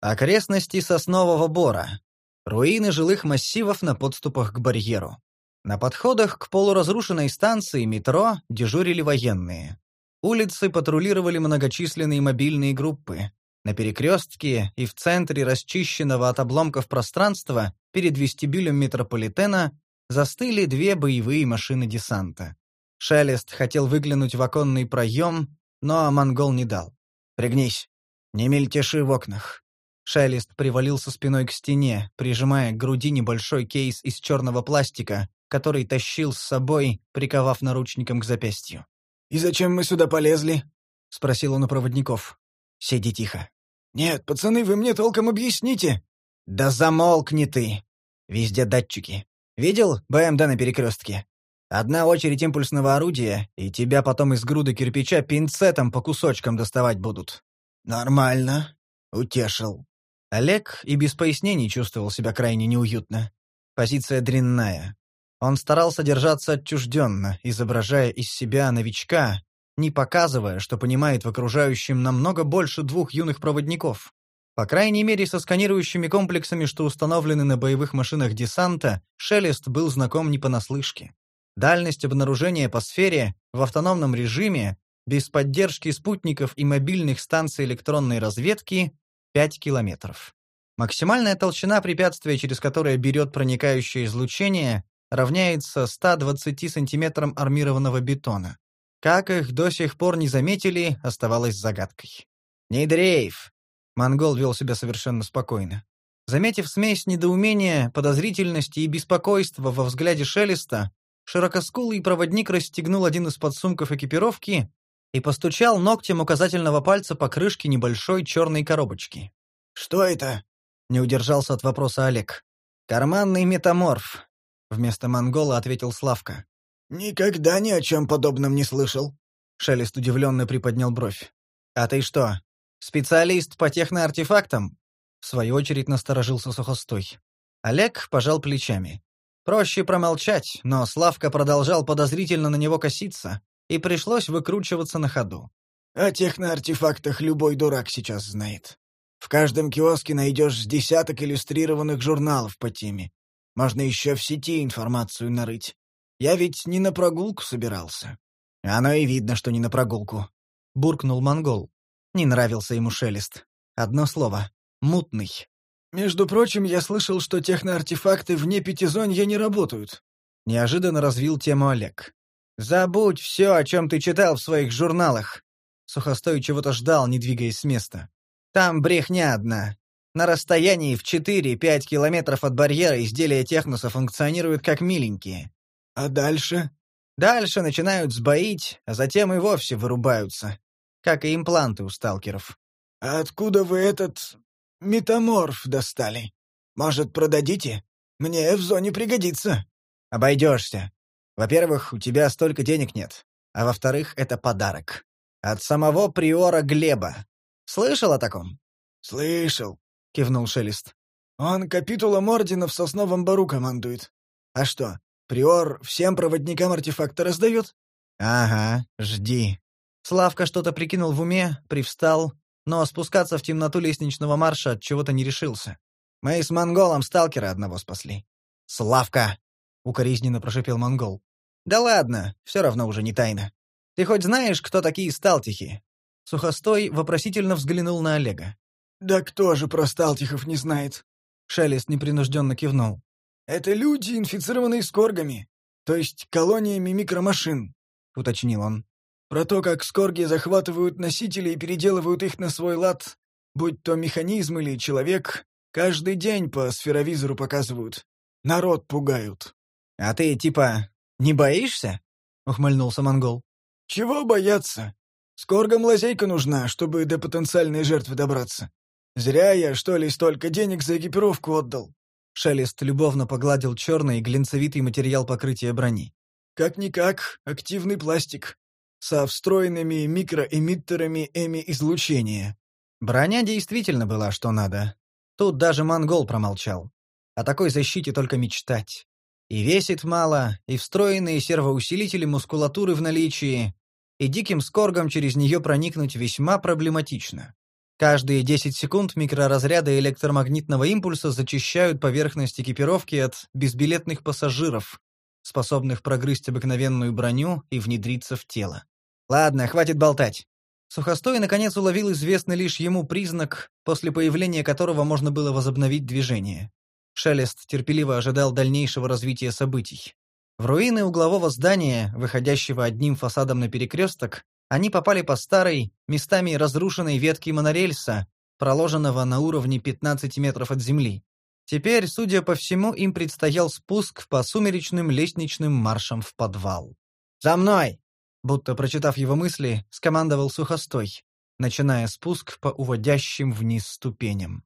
Окрестности Соснового Бора. Руины жилых массивов на подступах к барьеру. На подходах к полуразрушенной станции метро дежурили военные. Улицы патрулировали многочисленные мобильные группы. На перекрестке и в центре расчищенного от обломков пространства перед вестибюлем метрополитена застыли две боевые машины десанта. Шелест хотел выглянуть в оконный проем, но монгол не дал. «Пригнись. Не мельтеши в окнах». Шелест привалился спиной к стене, прижимая к груди небольшой кейс из черного пластика, который тащил с собой, приковав наручником к запястью. «И зачем мы сюда полезли?» — спросил он у проводников. «Сиди тихо». «Нет, пацаны, вы мне толком объясните». «Да замолкни ты! Везде датчики. Видел БМД на перекрестке? Одна очередь импульсного орудия, и тебя потом из груды кирпича пинцетом по кусочкам доставать будут». «Нормально», — утешил. Олег и без пояснений чувствовал себя крайне неуютно. Позиция дрянная. Он старался держаться отчужденно, изображая из себя новичка, не показывая, что понимает в окружающем намного больше двух юных проводников. По крайней мере, со сканирующими комплексами, что установлены на боевых машинах десанта, Шелест был знаком не понаслышке. Дальность обнаружения по сфере в автономном режиме, без поддержки спутников и мобильных станций электронной разведки — 5 километров. Максимальная толщина препятствия, через которое берет проникающее излучение, равняется 120 сантиметрам армированного бетона. Как их до сих пор не заметили, оставалось загадкой. «Не дрейф!» Монгол вел себя совершенно спокойно. Заметив смесь недоумения, подозрительности и беспокойства во взгляде Шелеста, широкоскулый проводник расстегнул один из подсумков экипировки и постучал ногтем указательного пальца по крышке небольшой черной коробочки. «Что это?» — не удержался от вопроса Олег. «Карманный метаморф. Вместо монгола ответил Славка. «Никогда ни о чем подобном не слышал». Шелест удивленно приподнял бровь. «А ты что, специалист по техноартефактам?» В свою очередь насторожился сухостой. Олег пожал плечами. Проще промолчать, но Славка продолжал подозрительно на него коситься, и пришлось выкручиваться на ходу. «О техноартефактах любой дурак сейчас знает. В каждом киоске найдешь десяток иллюстрированных журналов по теме. Можно еще в сети информацию нарыть. Я ведь не на прогулку собирался. Оно и видно, что не на прогулку. Буркнул монгол. Не нравился ему шелест. Одно слово. Мутный. Между прочим, я слышал, что техноартефакты вне пятизонья не работают. Неожиданно развил тему Олег. «Забудь все, о чем ты читал в своих журналах!» Сухостой чего-то ждал, не двигаясь с места. «Там брехня одна. На расстоянии в 4-5 километров от барьера изделия техноса функционируют как миленькие. А дальше? Дальше начинают сбоить, а затем и вовсе вырубаются. Как и импланты у сталкеров. А откуда вы этот... метаморф достали? Может, продадите? Мне в зоне пригодится. Обойдешься. Во-первых, у тебя столько денег нет. А во-вторых, это подарок. От самого приора Глеба. Слышал о таком? Слышал. — кивнул Шелест. «Он капитулом ордена в Сосновом Бару командует. А что, приор всем проводникам артефакта раздает?» «Ага, жди». Славка что-то прикинул в уме, привстал, но спускаться в темноту лестничного марша от чего-то не решился. Мы с монголом сталкера одного спасли. «Славка!» — укоризненно прошипел монгол. «Да ладно, все равно уже не тайна. Ты хоть знаешь, кто такие сталтихи?» Сухостой вопросительно взглянул на Олега. «Да кто же про Сталтихов не знает?» Шелест непринужденно кивнул. «Это люди, инфицированные скоргами, то есть колониями микромашин», — уточнил он. «Про то, как скорги захватывают носители и переделывают их на свой лад, будь то механизм или человек, каждый день по сферовизору показывают. Народ пугают». «А ты, типа, не боишься?» — ухмыльнулся монгол. «Чего бояться? Скоргам лазейка нужна, чтобы до потенциальной жертвы добраться. Зря я, что ли, столько денег за экипировку отдал». Шелест любовно погладил черный глинцевитый материал покрытия брони. «Как-никак, активный пластик. Со встроенными микроэмиттерами эми-излучения». Броня действительно была что надо. Тут даже монгол промолчал. О такой защите только мечтать. И весит мало, и встроенные сервоусилители мускулатуры в наличии, и диким скоргом через нее проникнуть весьма проблематично. Каждые 10 секунд микроразряды электромагнитного импульса зачищают поверхность экипировки от безбилетных пассажиров, способных прогрызть обыкновенную броню и внедриться в тело. Ладно, хватит болтать. Сухостой наконец уловил известный лишь ему признак, после появления которого можно было возобновить движение. Шелест терпеливо ожидал дальнейшего развития событий. В руины углового здания, выходящего одним фасадом на перекресток, они попали по старой, местами разрушенной ветке монорельса, проложенного на уровне 15 метров от земли. Теперь, судя по всему, им предстоял спуск по сумеречным лестничным маршам в подвал. «За мной!» Будто прочитав его мысли, скомандовал Сухостой, начиная спуск по уводящим вниз ступеням.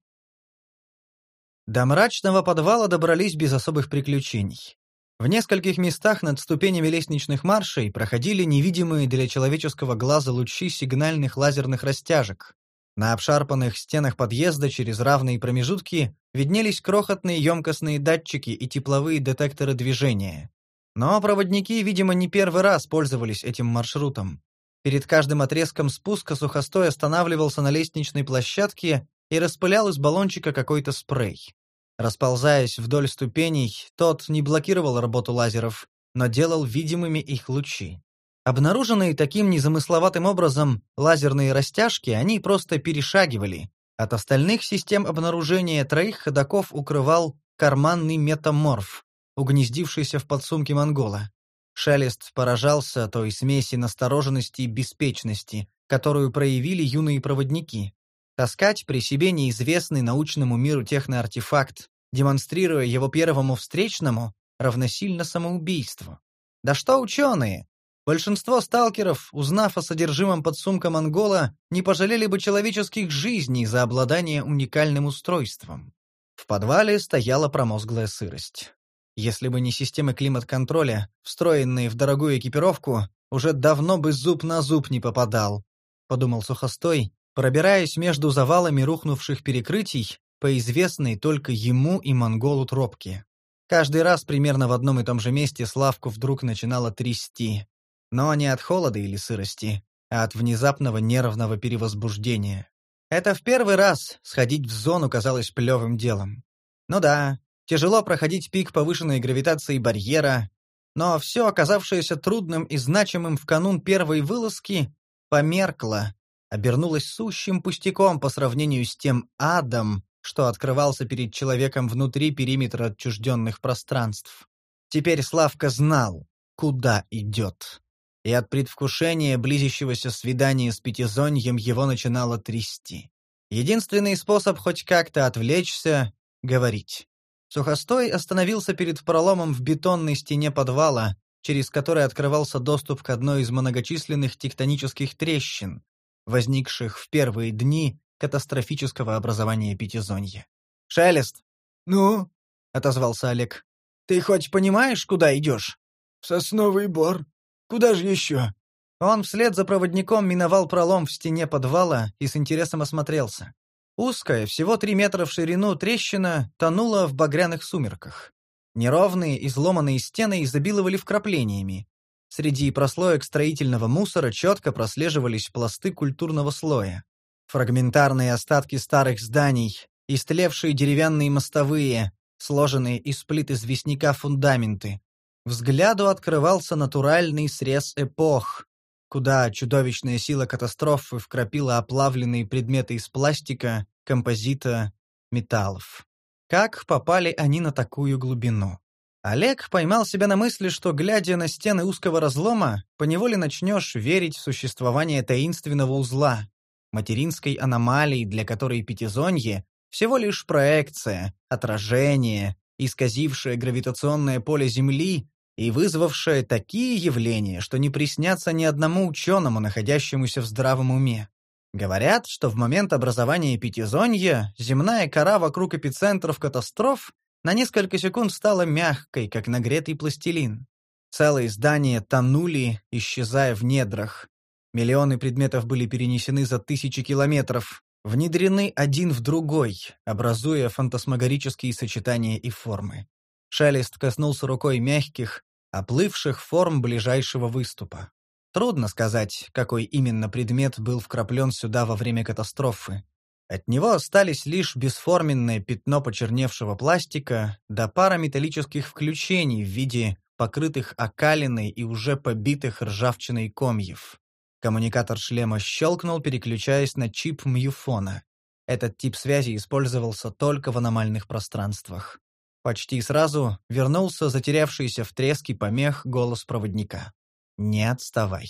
До мрачного подвала добрались без особых приключений. В нескольких местах над ступенями лестничных маршей проходили невидимые для человеческого глаза лучи сигнальных лазерных растяжек. На обшарпанных стенах подъезда через равные промежутки виднелись крохотные емкостные датчики и тепловые детекторы движения. Но проводники, видимо, не первый раз пользовались этим маршрутом. Перед каждым отрезком спуска сухостой останавливался на лестничной площадке и распылял из баллончика какой-то спрей. Расползаясь вдоль ступеней, тот не блокировал работу лазеров, но делал видимыми их лучи. Обнаруженные таким незамысловатым образом лазерные растяжки они просто перешагивали. От остальных систем обнаружения троих ходоков укрывал карманный метаморф, угнездившийся в подсумке монгола. Шелест поражался той смеси настороженности и беспечности, которую проявили юные проводники. Таскать при себе неизвестный научному миру техноартефакт, демонстрируя его первому встречному, равносильно самоубийству. Да что ученые! Большинство сталкеров, узнав о содержимом подсумка монгола, не пожалели бы человеческих жизней за обладание уникальным устройством. В подвале стояла промозглая сырость. Если бы не системы климат-контроля, встроенные в дорогую экипировку, уже давно бы зуб на зуб не попадал, — подумал Сухостой, пробираясь между завалами рухнувших перекрытий по известной только ему и монголу тропке. Каждый раз примерно в одном и том же месте Славку вдруг начинало трясти. Но не от холода или сырости, а от внезапного нервного перевозбуждения. Это в первый раз сходить в зону казалось плевым делом. Ну да, тяжело проходить пик повышенной гравитации барьера, но все оказавшееся трудным и значимым в канун первой вылазки померкло, обернулось сущим пустяком по сравнению с тем адом, что открывался перед человеком внутри периметра отчужденных пространств. Теперь Славка знал, куда идет. И от предвкушения близящегося свидания с Пятизоньем его начинало трясти. Единственный способ хоть как-то отвлечься — говорить. Сухостой остановился перед проломом в бетонной стене подвала, через который открывался доступ к одной из многочисленных тектонических трещин, возникших в первые дни катастрофического образования Пятизонья. «Шелест!» «Ну?» — отозвался Олег. «Ты хоть понимаешь, куда идешь?» «В сосновый бор. Куда же еще?» Он вслед за проводником миновал пролом в стене подвала и с интересом осмотрелся. Узкая, всего три метра в ширину трещина тонула в багряных сумерках. Неровные, изломанные стены изобиловали вкраплениями, Среди прослоек строительного мусора четко прослеживались пласты культурного слоя. Фрагментарные остатки старых зданий, истлевшие деревянные мостовые, сложенные из плит известняка фундаменты. Взгляду открывался натуральный срез эпох. куда чудовищная сила катастрофы вкрапила оплавленные предметы из пластика, композита, металлов. Как попали они на такую глубину? Олег поймал себя на мысли, что, глядя на стены узкого разлома, поневоле начнешь верить в существование таинственного узла, материнской аномалии, для которой пятизонье — всего лишь проекция, отражение, исказившее гравитационное поле Земли и вызвавшее такие явления, что не приснятся ни одному ученому, находящемуся в здравом уме. Говорят, что в момент образования пятизонья земная кора вокруг эпицентров катастроф на несколько секунд стала мягкой, как нагретый пластилин. Целые здания тонули, исчезая в недрах. Миллионы предметов были перенесены за тысячи километров, внедрены один в другой, образуя фантасмагорические сочетания и формы. Шелест коснулся рукой мягких, оплывших форм ближайшего выступа. Трудно сказать, какой именно предмет был вкраплен сюда во время катастрофы. От него остались лишь бесформенное пятно почерневшего пластика да пара металлических включений в виде покрытых окалиной и уже побитых ржавчиной комьев. Коммуникатор шлема щелкнул, переключаясь на чип мьюфона. Этот тип связи использовался только в аномальных пространствах. Почти сразу вернулся затерявшийся в треске помех голос проводника. «Не отставай».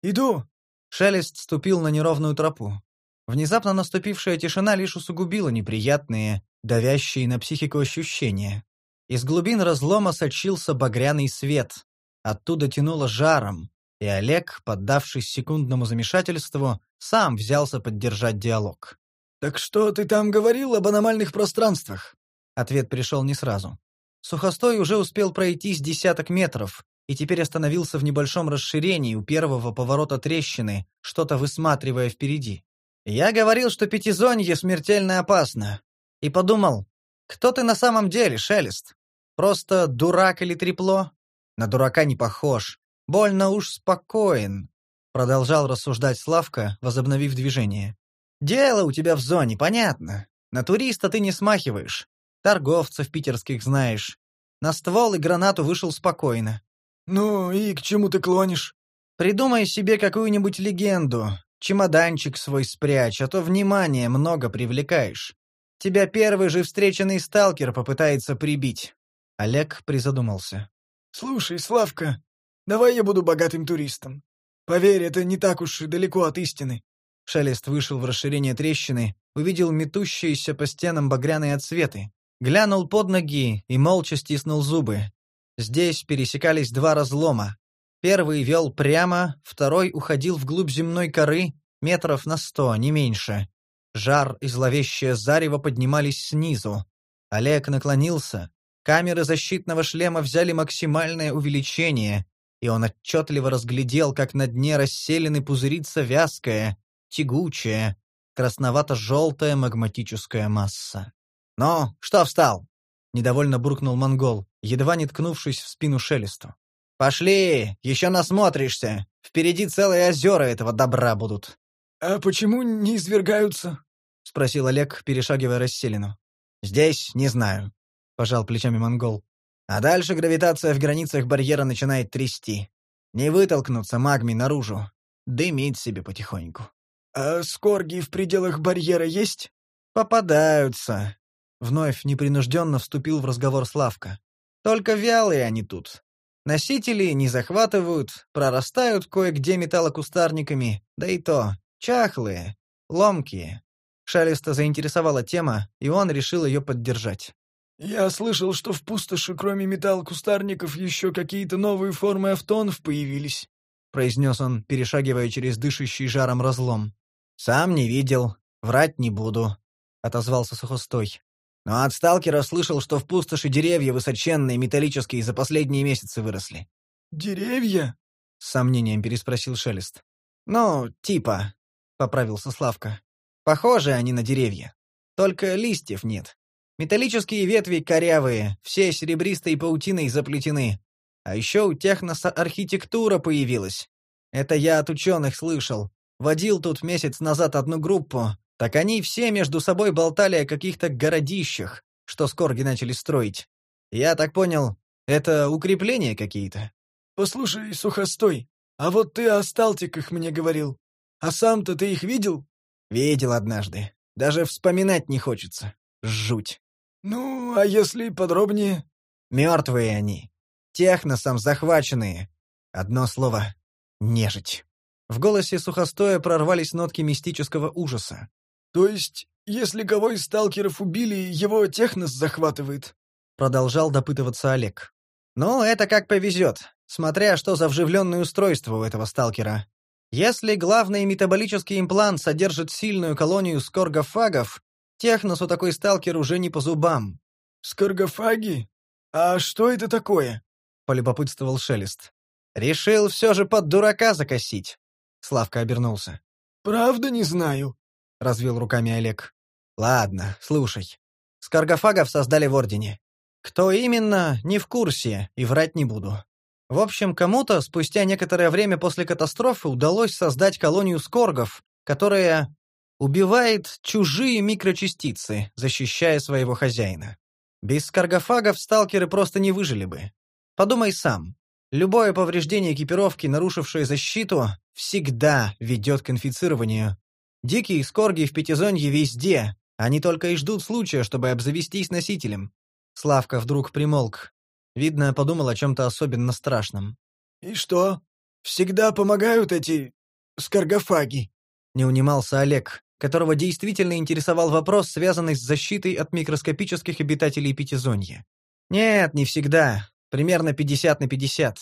«Иду!» Шелест ступил на неровную тропу. Внезапно наступившая тишина лишь усугубила неприятные, давящие на психику ощущения. Из глубин разлома сочился багряный свет. Оттуда тянуло жаром, и Олег, поддавшись секундному замешательству, сам взялся поддержать диалог. «Так что ты там говорил об аномальных пространствах?» Ответ пришел не сразу. Сухостой уже успел пройти с десяток метров и теперь остановился в небольшом расширении у первого поворота трещины, что-то высматривая впереди. Я говорил, что пятизонье смертельно опасно. И подумал, кто ты на самом деле, Шелест? Просто дурак или трепло? На дурака не похож. Больно уж спокоен. Продолжал рассуждать Славка, возобновив движение. Дело у тебя в зоне, понятно. На туриста ты не смахиваешь. Торговцев питерских знаешь. На ствол и гранату вышел спокойно. «Ну и к чему ты клонишь?» «Придумай себе какую-нибудь легенду, Чемоданчик свой спрячь, а то внимание много привлекаешь. Тебя первый же встреченный сталкер попытается прибить». Олег призадумался. «Слушай, Славка, давай я буду богатым туристом. Поверь, это не так уж и далеко от истины». Шелест вышел в расширение трещины, увидел метущиеся по стенам багряные отсветы, глянул под ноги и молча стиснул зубы. Здесь пересекались два разлома, Первый вел прямо, второй уходил вглубь земной коры, метров на сто, не меньше. Жар и зловещее зарево поднимались снизу. Олег наклонился. Камеры защитного шлема взяли максимальное увеличение, и он отчетливо разглядел, как на дне расселены пузырится вязкая, тягучая, красновато-желтая магматическая масса. «Ну, что встал?» — недовольно буркнул монгол, едва не ткнувшись в спину шелесту. «Пошли, еще насмотришься. Впереди целые озера этого добра будут». «А почему не извергаются?» — спросил Олег, перешагивая расселину. «Здесь не знаю», — пожал плечами монгол. «А дальше гравитация в границах барьера начинает трясти. Не вытолкнуться магми наружу. Дымит себе потихоньку». «А скорги в пределах барьера есть?» «Попадаются», — вновь непринужденно вступил в разговор Славка. «Только вялые они тут. Носители не захватывают, прорастают кое-где металлокустарниками, да и то, чахлые, ломкие. Шалиста заинтересовала тема, и он решил ее поддержать. «Я слышал, что в пустоши, кроме металл-кустарников, еще какие-то новые формы автонов появились», — произнес он, перешагивая через дышащий жаром разлом. «Сам не видел, врать не буду», — отозвался Сухостой. Но от сталкера слышал, что в пустоши деревья высоченные металлические за последние месяцы выросли. «Деревья?» — с сомнением переспросил Шелест. «Ну, типа», — поправился Славка. «Похожи они на деревья. Только листьев нет. Металлические ветви корявые, все серебристой паутиной заплетены. А еще у техноса архитектура появилась. Это я от ученых слышал. Водил тут месяц назад одну группу, так они все между собой болтали о каких-то городищах, что скорги начали строить. Я так понял, это укрепления какие-то? Послушай, Сухостой, А вот ты о сталтиках мне говорил. А сам-то ты их видел? Видел однажды. Даже вспоминать не хочется. Жуть. Ну, а если подробнее? Мертвые они. Техносом захваченные. Одно слово — нежить. В голосе сухостоя прорвались нотки мистического ужаса. То есть, если кого из сталкеров убили, его технос захватывает? Продолжал допытываться Олег. Ну, это как повезет, смотря что за вживленное устройство у этого сталкера. Если главный метаболический имплант содержит сильную колонию скоргофагов, техносу такой сталкер уже не по зубам. Скоргофаги? А что это такое? Полюбопытствовал Шелест. Решил все же под дурака закосить. Славка обернулся. Правда не знаю. Развел руками Олег. Ладно, слушай. Скоргофагов создали в Ордене. Кто именно, не в курсе, и врать не буду. В общем, кому-то спустя некоторое время после катастрофы удалось создать колонию скоргов, которая убивает чужие микрочастицы, защищая своего хозяина. Без скоргофагов сталкеры просто не выжили бы. Подумай сам. Любое повреждение экипировки, нарушившее защиту, всегда ведет к инфицированию. Дикие скорги в пятизонье везде, они только и ждут случая, чтобы обзавестись носителем. Славка вдруг примолк. Видно, подумал о чем-то особенно страшном. «И что? Всегда помогают эти... скоргофаги?» Не унимался Олег, которого действительно интересовал вопрос, связанный с защитой от микроскопических обитателей Пятизонья. «Нет, не всегда. Примерно 50 на 50.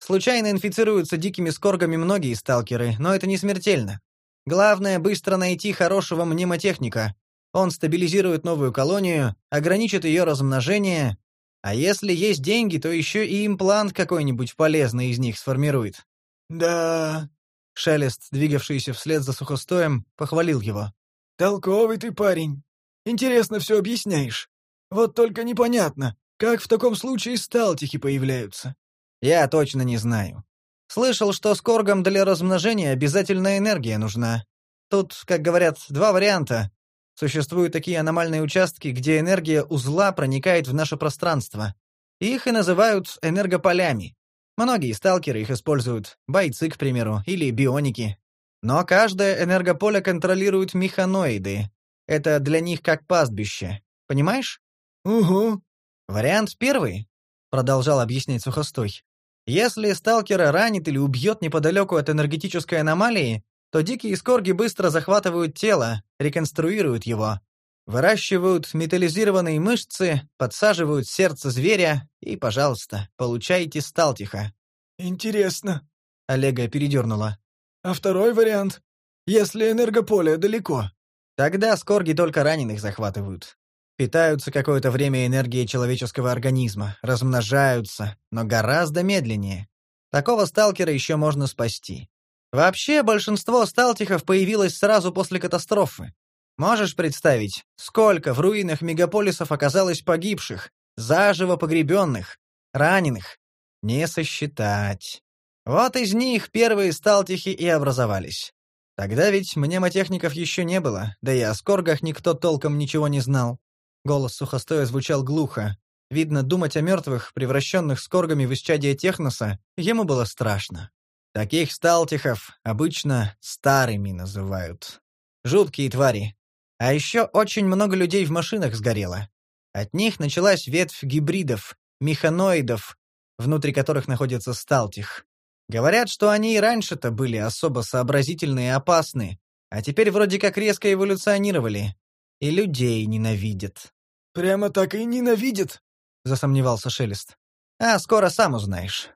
Случайно инфицируются дикими скоргами многие сталкеры, но это не смертельно. Главное — быстро найти хорошего мнемотехника, он стабилизирует новую колонию, ограничит ее размножение, а если есть деньги, то еще и имплант какой-нибудь полезный из них сформирует. Да. Шелест, двигавшийся вслед за сухостоем, похвалил его. Толковый ты парень. Интересно все объясняешь. Вот только непонятно, как в таком случае сталтихи появляются. Я точно не знаю. Слышал, что с коргом для размножения обязательно энергия нужна. Тут, как говорят, два варианта. Существуют такие аномальные участки, где энергия узла проникает в наше пространство. Их и называют энергополями. Многие сталкеры их используют, бойцы, к примеру, или бионики. Но каждое энергополе контролируют механоиды. Это для них как пастбище. Понимаешь? Угу. Вариант первый, продолжал объяснять Сухостой. Если сталкера ранит или убьет неподалеку от энергетической аномалии, то дикие скорги быстро захватывают тело, реконструируют его, выращивают металлизированные мышцы, подсаживают сердце зверя и, пожалуйста, получайте сталтиха. Интересно. Олега передернула. А второй вариант? Если энергополе далеко. Тогда скорги только раненых захватывают. Питаются какое-то время энергией человеческого организма, размножаются, но гораздо медленнее. Такого сталкера еще можно спасти. Вообще, большинство сталтихов появилось сразу после катастрофы. Можешь представить, сколько в руинах мегаполисов оказалось погибших, заживо погребенных, раненых? Не сосчитать. Вот из них первые сталтихи и образовались. Тогда ведь мнемотехников еще не было, да и о скоргах никто толком ничего не знал. Голос сухостоя звучал глухо. Видно, думать о мертвых, превращенных скоргами в исчадие техноса, ему было страшно. Таких сталтихов обычно старыми называют. Жуткие твари. А еще очень много людей в машинах сгорело. От них началась ветвь гибридов, механоидов, внутри которых находится сталтих. Говорят, что они и раньше-то были особо сообразительны и опасны, а теперь вроде как резко эволюционировали. И людей ненавидят. «Прямо так и ненавидят?» — засомневался Шелест. «А скоро сам узнаешь».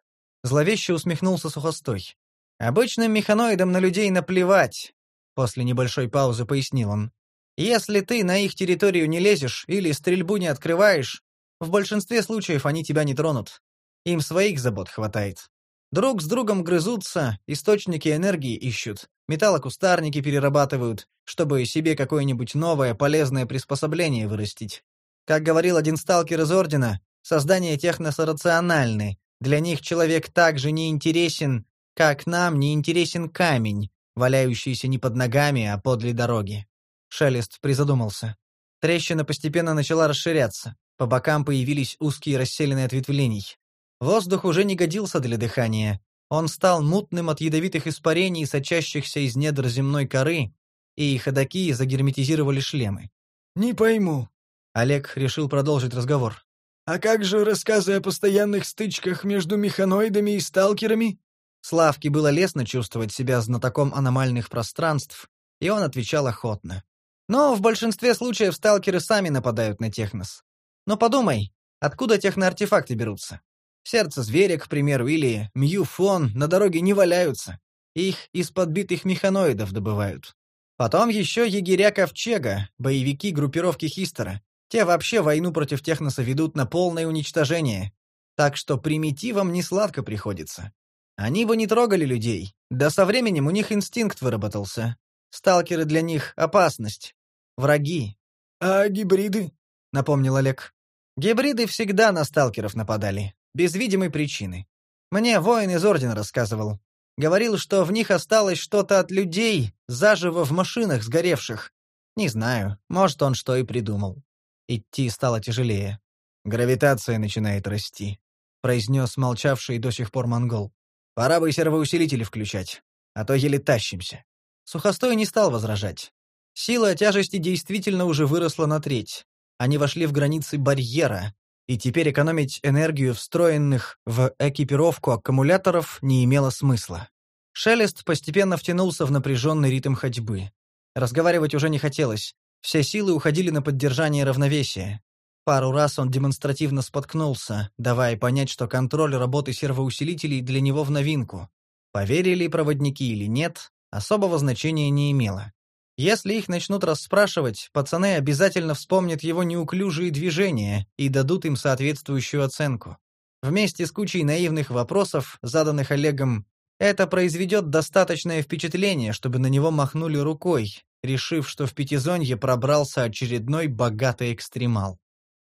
Зловеще усмехнулся Сухостой. «Обычным механоидам на людей наплевать», — после небольшой паузы пояснил он. «Если ты на их территорию не лезешь или стрельбу не открываешь, в большинстве случаев они тебя не тронут. Им своих забот хватает. Друг с другом грызутся, источники энергии ищут, металлокустарники перерабатывают, чтобы себе какое-нибудь новое полезное приспособление вырастить. Как говорил один сталкер из Ордена, создание техноса рациональны, для них человек так же не интересен, как нам не интересен камень, валяющийся не под ногами, а подле дороги. Шелест призадумался. Трещина постепенно начала расширяться. По бокам появились узкие расселенные ответвлений. Воздух уже не годился для дыхания. Он стал мутным от ядовитых испарений, сочащихся из недр земной коры, и ходаки загерметизировали шлемы. «Не пойму». Олег решил продолжить разговор. «А как же рассказы о постоянных стычках между механоидами и сталкерами?» Славке было лестно чувствовать себя знатоком аномальных пространств, и он отвечал охотно. Но в большинстве случаев сталкеры сами нападают на технос. Но подумай, откуда техноартефакты берутся? Сердце зверя, к примеру, или мьюфон на дороге не валяются. Их из подбитых механоидов добывают. Потом еще егеря Ковчега, боевики группировки Хистера. Те вообще войну против техноса ведут на полное уничтожение. Так что примитивам не сладко приходится. Они бы не трогали людей, да со временем у них инстинкт выработался. Сталкеры для них — опасность. Враги. «А гибриды?» — напомнил Олег. Гибриды всегда на сталкеров нападали без видимой причины. Мне воин из Ордена рассказывал. Говорил, что в них осталось что-то от людей, заживо в машинах сгоревших. Не знаю, может, он что и придумал. Идти стало тяжелее. «Гравитация начинает расти», — произнес молчавший до сих пор монгол. «Пора бы сервоусилители включать, а то еле тащимся». Сухостой не стал возражать. Сила тяжести действительно уже выросла на треть. Они вошли в границы барьера, и теперь экономить энергию встроенных в экипировку аккумуляторов не имело смысла. Шелест постепенно втянулся в напряженный ритм ходьбы. Разговаривать уже не хотелось. Все силы уходили на поддержание равновесия. Пару раз он демонстративно споткнулся, давая понять, что контроль работы сервоусилителей для него в новинку. Поверили проводники или нет, особого значения не имело. Если их начнут расспрашивать, пацаны обязательно вспомнят его неуклюжие движения и дадут им соответствующую оценку. Вместе с кучей наивных вопросов, заданных Олегом, это произведет достаточное впечатление, чтобы на него махнули рукой, решив, что в Пятизонье пробрался очередной богатый экстремал.